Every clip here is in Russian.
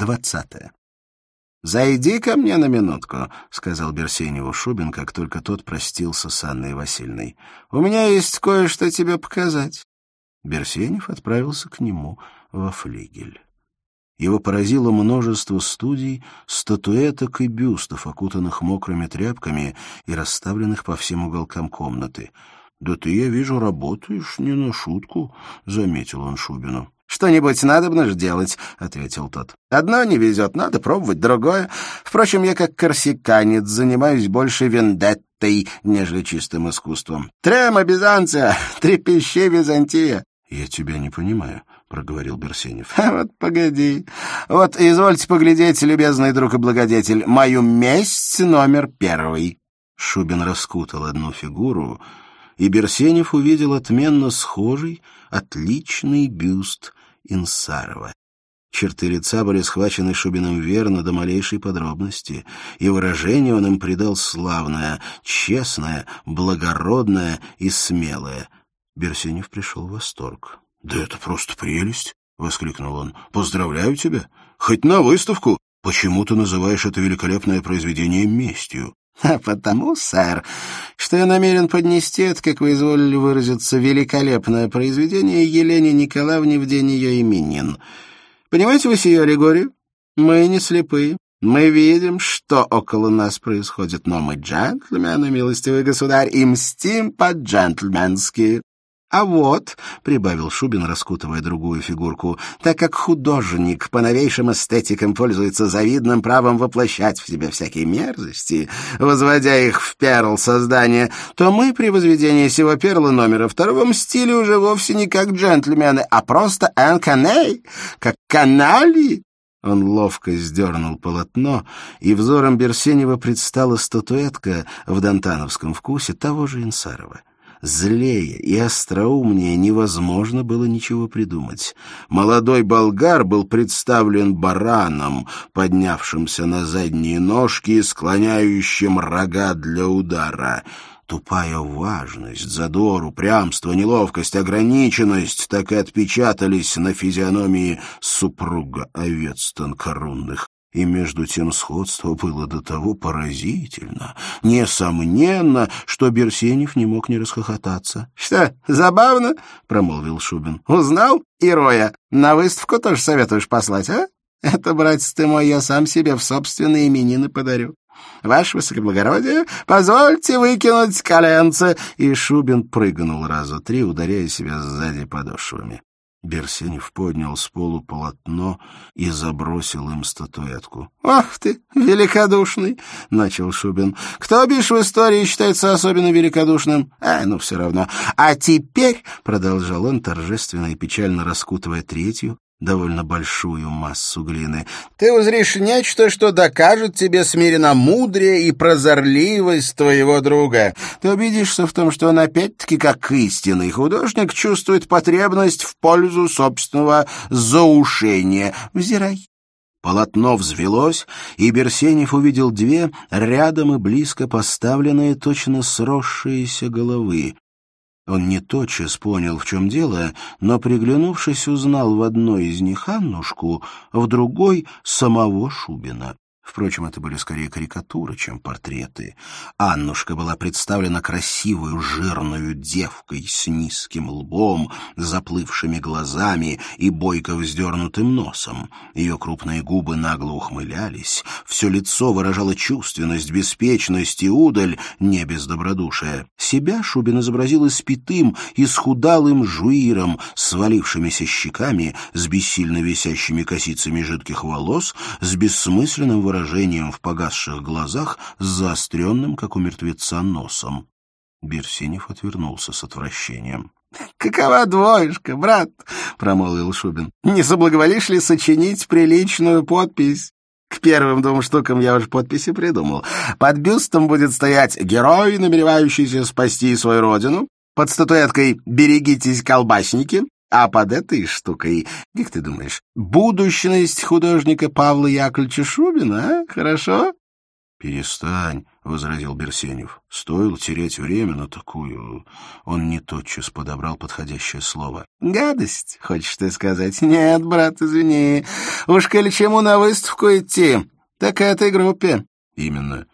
Двадцатое. «Зайди ко мне на минутку», — сказал Берсеневу Шубин, как только тот простился с Анной Васильевной. «У меня есть кое-что тебе показать». Берсенев отправился к нему во флигель. Его поразило множество студий, статуэток и бюстов, окутанных мокрыми тряпками и расставленных по всем уголкам комнаты. «Да ты, я вижу, работаешь не на шутку», — заметил он Шубину. «Что-нибудь надо же делать», — ответил тот. «Одно не везет, надо пробовать другое. Впрочем, я как корсиканец занимаюсь больше вендеттой, нежели чистым искусством. Трема Бизанция, трепещи Византия». «Я тебя не понимаю», — проговорил Берсенев. «Вот погоди. Вот, извольте поглядеть, любезный друг и благодетель, мою месть номер первый». Шубин раскутал одну фигуру, и Берсенев увидел отменно схожий, отличный бюст Инсарова. Черты лица были схвачены Шубиным верно до малейшей подробности, и выражение он им придал славное, честное, благородное и смелое. Берсенев пришел в восторг. — Да это просто прелесть! — воскликнул он. — Поздравляю тебя! Хоть на выставку! Почему ты называешь это великолепное произведение местью? — А потому, сэр, что я намерен поднести это, как вы изволили выразиться, великолепное произведение Елене Николаевне в день ее именин. Понимаете вы сие аллегорию? Мы не слепые. Мы видим, что около нас происходит, но мы джентльмены, милостивый государь, и мстим по-джентльменски. А вот, — прибавил Шубин, раскутывая другую фигурку, — так как художник по новейшим эстетикам пользуется завидным правом воплощать в себе всякие мерзости, возводя их в перл создания, то мы при возведении сего перла номера втором стиле уже вовсе не как джентльмены, а просто энканей, как канали. Он ловко сдернул полотно, и взором Берсенева предстала статуэтка в дантановском вкусе того же Инсарова. Злее и остроумнее невозможно было ничего придумать. Молодой болгар был представлен бараном, поднявшимся на задние ножки и склоняющим рога для удара. Тупая важность, задор, упрямство, неловкость, ограниченность так и отпечатались на физиономии супруга овец тонкорунных. И между тем сходство было до того поразительно, несомненно, что Берсенев не мог не расхохотаться. — Что, забавно? — промолвил Шубин. — Узнал, Ироя? На выставку тоже советуешь послать, а? Это, братец ты мой, я сам себе в собственные именины подарю. Ваше высокоблагородие, позвольте выкинуть коленце. И Шубин прыгнул раза три, ударяя себя сзади подошвами. Берсенев поднял с полу полотно и забросил им статуэтку. — Ах ты, великодушный! — начал Шубин. — Кто, бишь, в истории считается особенно великодушным? А, ну, все равно. А теперь, — продолжал он, торжественно и печально раскутывая третью, довольно большую массу глины. «Ты узришь нечто, что докажет тебе смиренно мудрее и прозорливость твоего друга. Ты убедишься в том, что он опять-таки, как истинный художник, чувствует потребность в пользу собственного заушения. Взирай». Полотно взвелось, и Берсенев увидел две рядом и близко поставленные точно сросшиеся головы. Он не тотчас понял, в чем дело, но, приглянувшись, узнал в одной из них Аннушку, в другой — самого Шубина. Впрочем, это были скорее карикатуры, чем портреты. Аннушка была представлена красивую жирную девкой с низким лбом, заплывшими глазами и бойко вздернутым носом. Ее крупные губы нагло ухмылялись, все лицо выражало чувственность, беспечность и удаль, не без добродушия. Себя Шубин изобразил испитым и схудалым жуиром, свалившимися щеками, с бессильно висящими косицами жидких волос, с бессмысленным выражением выражением в погасших глазах с заостренным, как у мертвеца, носом. Берсенев отвернулся с отвращением. — Какова двоечка, брат? — промолвил Шубин. — Не соблаговолишь ли сочинить приличную подпись? К первым двум штукам я уже подписи придумал. Под бюстом будет стоять «Герой, намеревающийся спасти свою родину», под статуэткой «Берегитесь, колбасники», а под этой штукой, как ты думаешь, будущность художника Павла Яковлевича Шубина, а? Хорошо? «Перестань», — возразил Берсенев. «Стоило терять время на такую...» Он не тотчас подобрал подходящее слово. «Гадость, хочешь ты сказать? Нет, брат, извини. Уж коли чему на выставку идти, так этой группе». «Именно.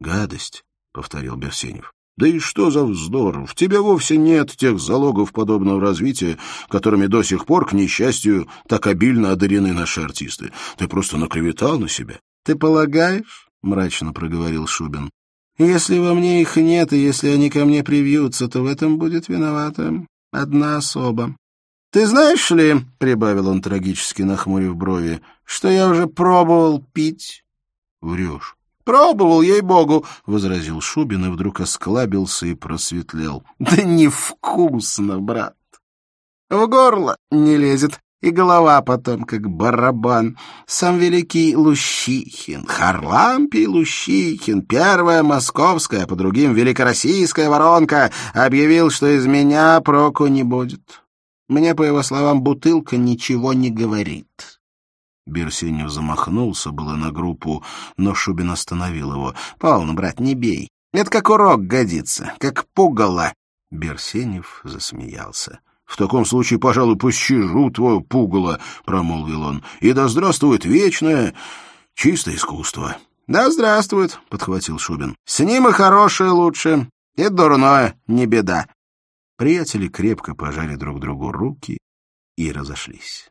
Гадость», — повторил Берсенев. «Да и что за вздор! В тебе вовсе нет тех залогов подобного развития, которыми до сих пор, к несчастью, так обильно одарены наши артисты. Ты просто наклеветал на себя». «Ты полагаешь?» мрачно проговорил Шубин. Если во мне их нет, и если они ко мне привьются, то в этом будет виновата одна особа. Ты знаешь ли, — прибавил он трагически, нахмурив брови, — что я уже пробовал пить? — Врешь. — Пробовал, ей-богу, — возразил Шубин и вдруг осклабился и просветлел. — Да невкусно, брат. В горло не лезет и голова потом как барабан. Сам великий Лущихин, Харлампий Лущихин, первая московская, по другим великороссийская воронка, объявил, что из меня проку не будет. Мне, по его словам, бутылка ничего не говорит. Берсенев замахнулся было на группу, но Шубин остановил его. — Полно, брат, не бей. Это как урок годится, как пугало. Берсенев засмеялся. «В таком случае, пожалуй, пощажу твое пугало», — промолвил он. «И да здравствует вечное, чистое искусство». «Да здравствует», — подхватил Шубин. «С ним и хорошее лучше, и дурное не беда». Приятели крепко пожали друг другу руки и разошлись.